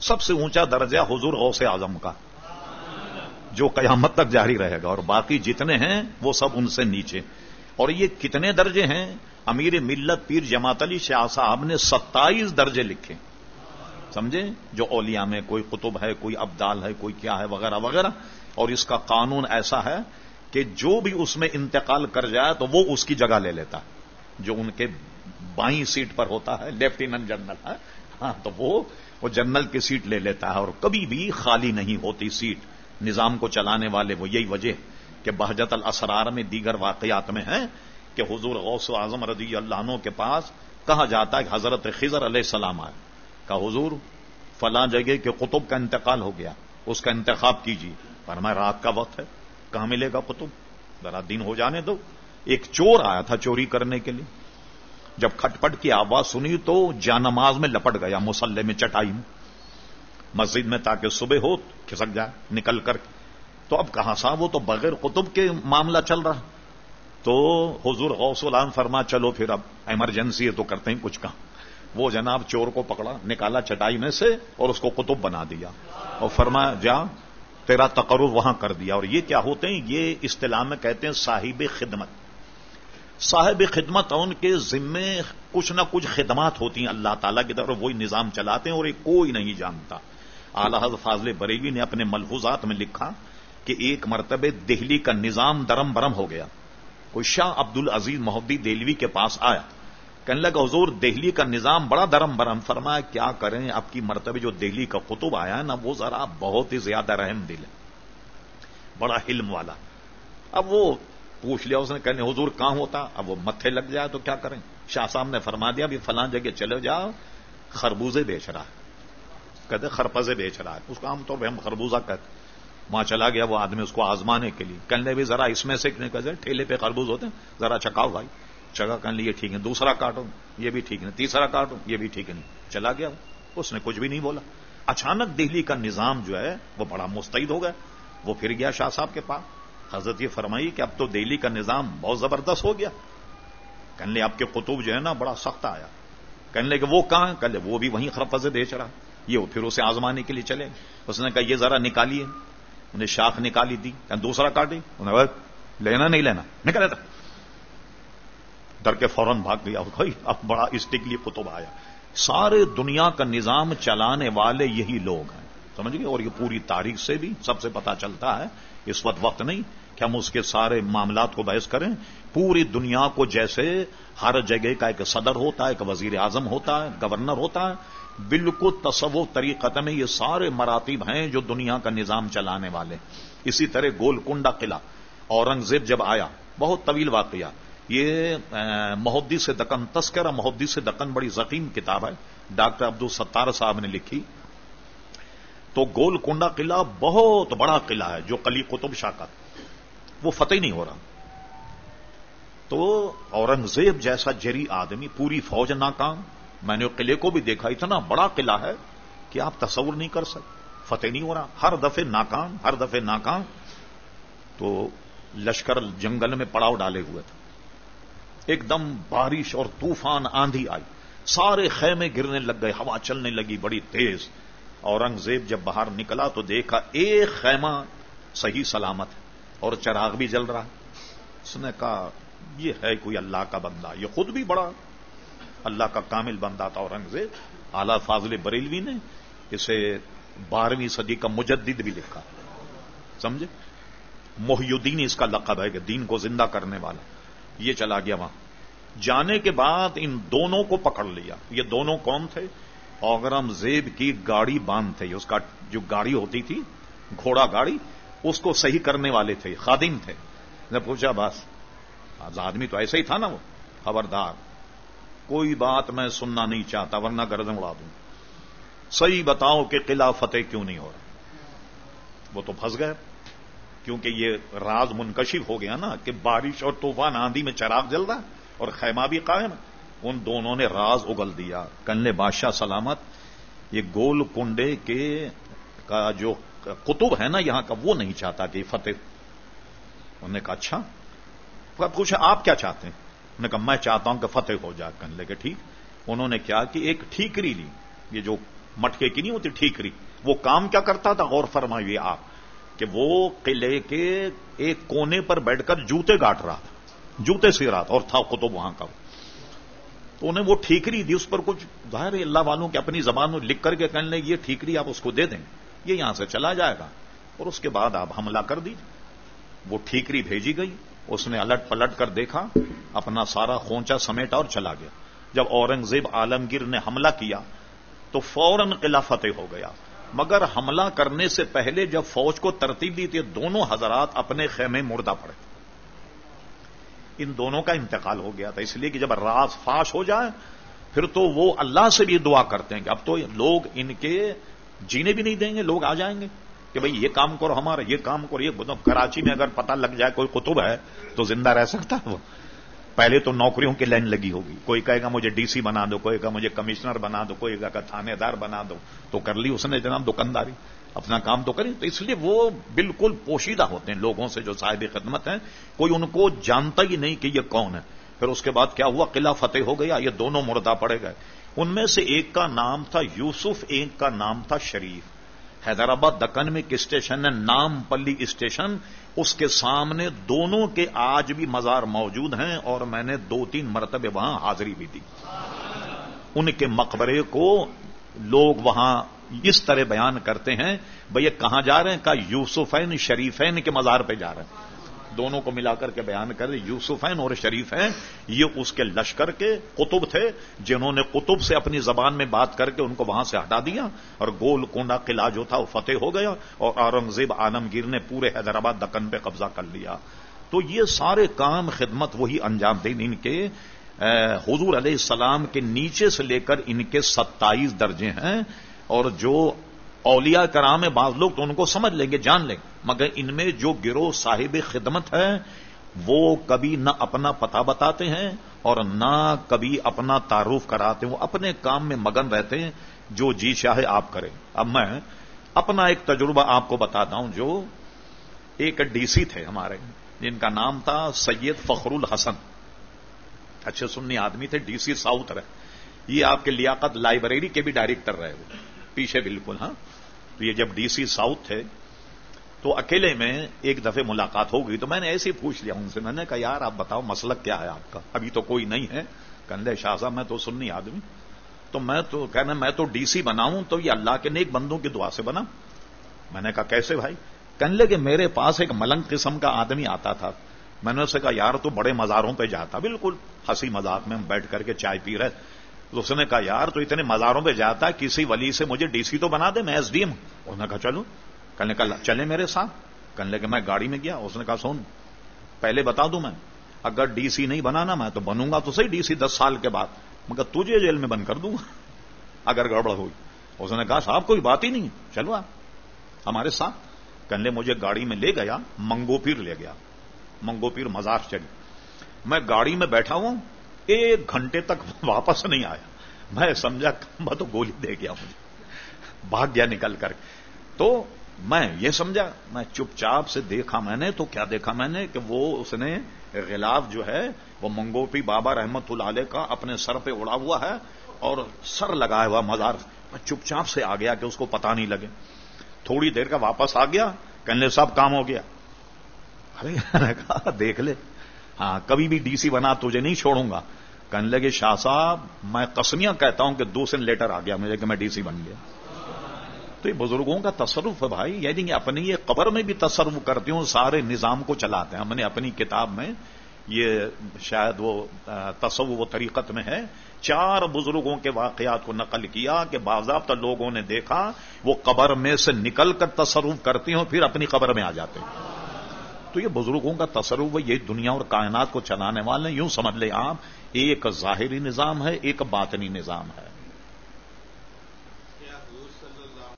سب سے اونچا درجہ حضور غوث اعظم کا، جو قیامت تک جاری رہے گا، اور باقی جتنے ہیں وہ سب ان سے نیچے۔ اور یہ کتنے درجے ہیں؟ امیر ملت پیر جماعت علی شاہ صاحب نے ستائیس درجے لکھے۔ سمجھے؟ جو اولیاء میں کوئی قطب ہے، کوئی ابدال ہے، کوئی کیا ہے، وغیرہ وغیرہ۔ اور اس کا قانون ایسا ہے کہ جو بھی اس میں انتقال کر جائے تو وہ اس کی جگہ لے لیتا۔ جو ان کے بائیں سیٹ پر ہوتا ہے، لیفٹیننٹ جنرل ہے ہاں تو وہ وہ جنرل کی سیٹ لے لیتا ہے اور کبھی بھی خالی نہیں ہوتی سیٹ۔ نظام کو چلانے والے وہ یہی وجہ کہ بہجت الاسرار میں دیگر واقعات میں ہیں کہ حضور غوث اعظم رضی اللہ عنہ کے پاس کہا جاتا ہے کہ حضرت خضر علیہ السلام آئے۔ کہ حضور، فلاں جگہ کے قطب کا انتقال ہو گیا، اس کا انتخاب کیجیے۔ پر میں رات کا وقت ہے، کہاں ملے گا قطب؟ ذرا دن ہو جانے دو۔ ایک چور آیا تھا چوری کرنے کے لیے۔ جب کھٹ پٹ کی آواز سنی تو جانماز میں لپٹ گیا مسلح میں چٹائی میں۔ مسجد میں تاکہ صبح ہو، کھسک جائے، نکل کر۔ تو اب کہاں صاحب وہ تو بغیر قطب کے معاملہ چل رہا۔ تو حضور غوث العام فرما، چلو پھر اب ایمرجنسی ہے تو کرتے ہیں کچھ کہاں وہ جناب چور کو پکڑا، نکالا چٹائی میں سے اور اس کو قطب بنا دیا۔ اور فرما، جا، تیرا تقرر وہاں کر دیا۔ اور یہ کیا ہوتے ہیں؟ یہ اصطلاح میں کہتے ہیں صاحب خدمت۔ صاحب خدمت ان کے ذمے کچھ نہ کچھ خدمات ہوتی ہیں اللہ تعالیٰ کی طرف وہی نظام چلاتے ہیں اور یہ کوئی نہیں جانتا۔ اعلی حضرت فاضل بریوی نے اپنے ملفوظات میں لکھا کہ ایک مرتبہ دہلی کا نظام درم برم ہو گیا۔ کوئی شاہ عبد العزیز محدودی دہلوی کے پاس آیا۔ کہنے لگا، حضور، دہلی کا نظام بڑا درم برم۔ فرمایا، کیا کریں؟ اب کی مرتبہ جو دہلی کا قطب آیا ہے نا، وہ ذرا بہت ہی زیادہ رحم دل ہے۔ بڑا علم والا۔ اب وہ پوچھ لیا اس نے، کہنے، حضور کہاں ہوتا؟ اب وہ متھے لگ جائے تو کیا کریں؟ شاہ صاحب نے فرما دیا، ابھی فلاں جگہ چلے جاؤ، خربوزے بیچ رہا ہے۔ کہتے، خرپزے بیچ رہا ہے۔ اس کو عام طور پہ ہم خربوزہ کہتے وہاں چلا گیا وہ آدمی، اس کو آزمانے کے لیے۔ کہنے بھی ذرا اس میں سے ٹھیلے پہ خربوز ہوتے ہیں۔ ذرا چکاؤ بھائی۔ جگہ کہنے لیے ٹھیک ہے۔ دوسرا کاٹو یہ بھی ٹھیک ہے۔ تیسرا کاٹو یہ بھی ٹھیک نہیں چلا گیا اس نے کچھ بھی نہیں بولا۔ اچانک دہلی کا نظام جو ہے، وہ بڑا مستعد ہو گیا۔ وہ پھر گیا شاہ صاحب کے پاس۔ حضرت یہ فرمائی کہ اب تو دہلی کا نظام بہت زبردست ہو گیا۔ کہنے لے اب کے قطب جو ہے نا بڑا سخت آیا۔ کہنے لے کہ وہ کہاں؟ کہ وہ بھی وہیں خرفزے بیچ رہا۔ یہ پھر اسے آزمانے کے لیے چلے۔ اس نے کہا یہ ذرا نکالیے۔ انہیں شاخ نکالی دی۔ دوسرا کاٹی انہیں لینا نہیں لینا۔ نکل لیتا ڈر کے فوراً بھاگ گیا۔ اب بڑا اسٹکلی قطب آیا۔ سارے دنیا کا نظام چلانے والے یہی لوگ ہیں۔ سمجھ گئے اور یہ پوری تاریخ سے بھی سب سے پتا چلتا ہے، اس وقت وقت نہیں کہ ہم اس کے سارے معاملات کو بحث کریں۔ پوری دنیا کو جیسے ہر جگہ کا ایک صدر ہوتا ہے، ایک وزیر اعظم ہوتا ہے، گورنر ہوتا ہے، بالکل تصور طریقت میں یہ سارے مراتب ہیں جو دنیا کا نظام چلانے والے۔ اسی طرح گول کنڈا قلعہ، اورنگزیب جب آیا، بہت طویل واقعہ۔ یہ محدی سے دکن تسکرہ محدی سے دکن بڑی ذقیم کتاب ہے۔ ڈاکٹر عبد الستار صاحب نے لکھی۔ تو گول کنڈا قلعہ بہت بڑا قلعہ ہے جو کلی قطب شاہ کا وہ فتح نہیں ہو رہا۔ تو اورنگزیب جیسا جری آدمی پوری فوج ناکام۔ میں نے قلعے کو بھی دیکھا، اتنا بڑا قلعہ ہے کہ آپ تصور نہیں کر سکتے۔ فتح نہیں ہو رہا۔ ہر دفعے ناکام، ہر دفعے ناکام۔ تو لشکر جنگل میں پڑاؤ ڈالے ہوئے تھے۔ ایک دم بارش اور طوفان آندھی آئی۔ سارے خیمے گرنے لگ گئے، ہوا چلنے لگی بڑی تیز۔ اورنگزیب جب باہر نکلا تو دیکھا ایک خیمہ صحیح سلامت ہے اور چراغ بھی جل رہا اس نے کہا، یہ ہے کوئی اللہ کا بندہ، یہ خود بھی بڑا اللہ کا کامل بندہ تھا اورنگزیب۔ اعلی فاضل بریلوی نے اسے بارہویں صدی کا مجدد بھی لکھا۔ سمجھے؟ محی الدین اس کا لقب ہے کہ دین کو زندہ کرنے والا۔ یہ چلا گیا وہاں۔ جانے کے بعد ان دونوں کو پکڑ لیا۔ یہ دونوں کون تھے؟ اوگرم زیب کی گاڑی باندھ تھے۔ اس کا جو گاڑی ہوتی تھی، گھوڑا گاڑی، اس کو صحیح کرنے والے تھے، خادم تھے۔ نے پوچھا، بس آدمی تو ایسا ہی تھا نا وہ؟ خبردار۔ کوئی بات میں سننا نہیں چاہتا، ورنہ گردن اڑا دوں۔ صحیح بتاؤ کہ قلعہ فتح کیوں نہیں ہو رہا وہ تو پھنس گئے۔ کیونکہ یہ راز منکشف ہو گیا نا کہ بارش اور طوفان آندھی میں چراغ جل رہا اور خیمہ بھی قائم۔ ہے ان دونوں نے راز اگل دیا۔ کنلے بادشاہ سلامت، یہ گول کنڈے کے کا جو قطب ہے نا یہاں کا، وہ نہیں چاہتا کہ فتح۔ انہوں نے کہا اچھا۔ پوچھا، آپ کیا چاہتے ہیں؟ انہوں نے کہا، میں چاہتا ہوں کہ فتح ہو جائے۔ کنلے کے ٹھیک۔ انہوں نے کیا کہ ایک ٹھیکری لی۔ یہ جو مٹکے کی نہیں ہوتی، ٹھیکری۔ وہ کام کیا کرتا تھا؟ غور فرمائیے آپ کہ وہ قلعے کے ایک کونے پر بیٹھ کر جوتے گاٹ رہا تھا۔ جوتے سی رہا تھا اور تھا قطب وہاں کا۔ تو انہیں وہ ٹھیکری دی، اس پر کچھ ظاہر اللہ والوں کی اپنی زبان میں لکھ کر کے کہنے لیں یہ ٹھیکری آپ اس کو دے دیں یہ یہاں سے چلا جائے گا۔ اور اس کے بعد آپ حملہ کر دیجیے وہ ٹھیکری بھیجی گئی۔ اس نے الٹ پلٹ کر دیکھا، اپنا سارا خونچا سمیٹا اور چلا گیا۔ جب اورنگزیب عالمگیر نے حملہ کیا، تو فوراً قلعہ فتح ہو گیا۔ مگر حملہ کرنے سے پہلے جب فوج کو ترتیب دی تھی دونوں حضرات اپنے خیمے مردہ پڑے۔ ان دونوں کا انتقال ہو گیا تھا۔ اس لیے کہ جب راز فاش ہو جائے، پھر تو وہ اللہ سے بھی دعا کرتے ہیں کہ اب تو لوگ ان کے جینے بھی نہیں دیں گے، لوگ آ جائیں گے کہ بھئی یہ کام کرو ہمارا، یہ کام کرو، یہ مطلب کراچی میں اگر پتہ لگ جائے، کوئی قطب ہے تو زندہ رہ سکتا ہے وہ۔ پہلے تو نوکریوں کی لائن لگی ہوگی۔ کوئی کہے گا مجھے ڈی سی بنا دو، کوئی کہا مجھے کمشنر بنا دو، کوئی کہا تھانے دار بنا دو۔ تو کر لی اس نے جناب دکانداری۔ اپنا کام تو کریں تو اس لیے وہ بالکل پوشیدہ ہوتے ہیں لوگوں سے جو صاحب خدمت ہیں۔ کوئی ان کو جانتا ہی نہیں کہ یہ کون ہے۔ پھر اس کے بعد کیا ہوا؟ قلعہ فتح ہو گیا، یہ دونوں مردہ پڑے گئے۔ ان میں سے ایک کا نام تھا یوسف، ایک کا نام تھا شریف۔ حیدرآباد دکن میں ایک اسٹیشن ہے؟ نام پلی اسٹیشن۔ اس کے سامنے دونوں کے آج بھی مزار موجود ہیں اور میں نے دو تین مرتبے وہاں حاضری بھی دی۔ ان کے مقبرے کو لوگ وہاں اس طرح بیان کرتے ہیں، بھئی کہاں جا رہے ہیں؟ کہ یوسفین شریفین کے مزار پہ جا رہے ہیں۔ دونوں کو ملا کر کے بیان کر رہے یوسفین اور شریف ہیں یہ اس کے لشکر کے قطب تھے، جنہوں نے قطب سے اپنی زبان میں بات کر کے ان کو وہاں سے ہٹا دیا اور گول کونڈا قلعہ جو تھا وہ فتح ہو گیا اور اورنگزیب عالمگیر نے پورے حیدرآباد دکن پہ قبضہ کر لیا۔ تو یہ سارے کام خدمت وہی انجام دیں ان کے حضور علیہ السلام کے نیچے سے لے کر ان کے ستائیس درجے ہیں۔ اور جو اولیاء کرام ہے بعض لوگ تو ان کو سمجھ لیں گے، جان لیں گے۔ مگر ان میں جو گروہ صاحب خدمت ہے، وہ کبھی نہ اپنا پتہ بتاتے ہیں اور نہ کبھی اپنا تعارف کراتے ہیں۔ وہ اپنے کام میں مگن رہتے ہیں، جو جی چاہے آپ کریں۔ اب میں اپنا ایک تجربہ آپ کو بتاتا ہوں، جو ایک ڈی سی تھے ہمارے، جن کا نام تھا سید فخر الحسن۔ اچھے سنی آدمی تھے، ڈی سی ساؤتھ رہے۔ یہ آپ کے لیاقت لائبریری کے بھی ڈائریکٹر رہے۔ وہ پیچھے بالکل ہاں۔ تو یہ جب ڈی سی ساؤتھ تھے، تو اکیلے میں ایک دفعہ ملاقات ہو گئی۔ تو میں نے ایسے ہی پوچھ لیا ان سے، میں نے کہا، یار، آپ بتاؤ، مسلک کیا ہے آپ کا؟ ابھی تو کوئی نہیں ہے۔ کندے شاہ صاحب، میں تو سننی آدمی۔ تو میں تو کہنا میں تو ڈی سی بناؤں تو یہ اللہ کے نیک بندوں کی دعا سے بنا۔ میں نے کہا، کیسے بھائی؟ کہنے کہ میرے پاس ایک ملنگ قسم کا آدمی آتا تھا۔ میں نے اسے کہا، یار، تو بڑے مزاروں پہ جاتا۔ بالکل ہنسی مذاق میں ہم بیٹھ کر کے چائے پی رہے تو اس نے کہا، یار، تو اتنے مزاروں پہ جاتا ہے، کسی ولی سے مجھے ڈی سی تو بنا دے، میں ایس ڈی ایم اس نے کہا، چلو. کہنے کا چلے میرے ساتھ. کہنے لگے، میں گاڑی میں گیا. اس نے کہا، سن، پہلے بتا دوں میں، اگر ڈی سی نہیں بنانا میں تو بنوں گا تو صحیح، ڈی سی دس سال کے بعد، مگر تجھے جیل میں بند کر دوں گا. اگر گڑبڑ ہوئی، اس نے کہا، صاحب، کوئی بات ہی نہیں چلو آپ، ہمارے ساتھ. کہنے مجھے گاڑی میں لے گیا، منگو پیر لے گیا، منگو پیر مزار چلی میں گاڑی میں بیٹھا ہوں ایک گھنٹے تک واپس نہیں آیا۔ میں سمجھا میں تو گولی دے گیا مجھے۔ بھاگ گیا نکل کر۔ تو میں یہ سمجھا، میں چپ چاپ سے دیکھا میں نے، تو کیا دیکھا میں نے کہ وہ اس نے غلاف جو ہے، وہ منگوپی بابا رحمت اللہ کا اپنے سر پہ اڑا ہوا ہے اور سر لگایا ہوا مزار۔ میں چپ چاپ سے آ گیا کہ اس کو پتا نہیں لگے۔ تھوڑی دیر کا واپس آ گیا، کہنے سب کام ہو گیا۔ ارے کہا، دیکھ لے۔ ہاں کبھی بھی ڈی سی بنا تجھے نہیں چھوڑوں گا۔ کہنے لگے، شاہ صاحب، میں قسمیاں کہتا ہوں کہ دو سن لیٹر آ گیا مجھے کہ میں ڈی سی بن گیا۔ تو یہ بزرگوں کا تصرف ہے بھائی یعنی کہ اپنی یہ قبر میں بھی تصرف کرتے ہوں، سارے نظام کو چلاتے ہیں۔ ہم نے اپنی کتاب میں یہ شاید وہ تصو و طریقت میں ہے، چار بزرگوں کے واقعات کو نقل کیا کہ باضابطہ لوگوں نے دیکھا، وہ قبر میں سے نکل کر تصرف کرتی ہوں، پھر اپنی قبر میں آ جاتے ہیں۔ تو یہ بزرگوں کا تصرف ہے، یہ دنیا اور کائنات کو چلانے والے یوں سمجھ لیں آپ، ایک ظاہری نظام ہے، ایک باطنی نظام ہے۔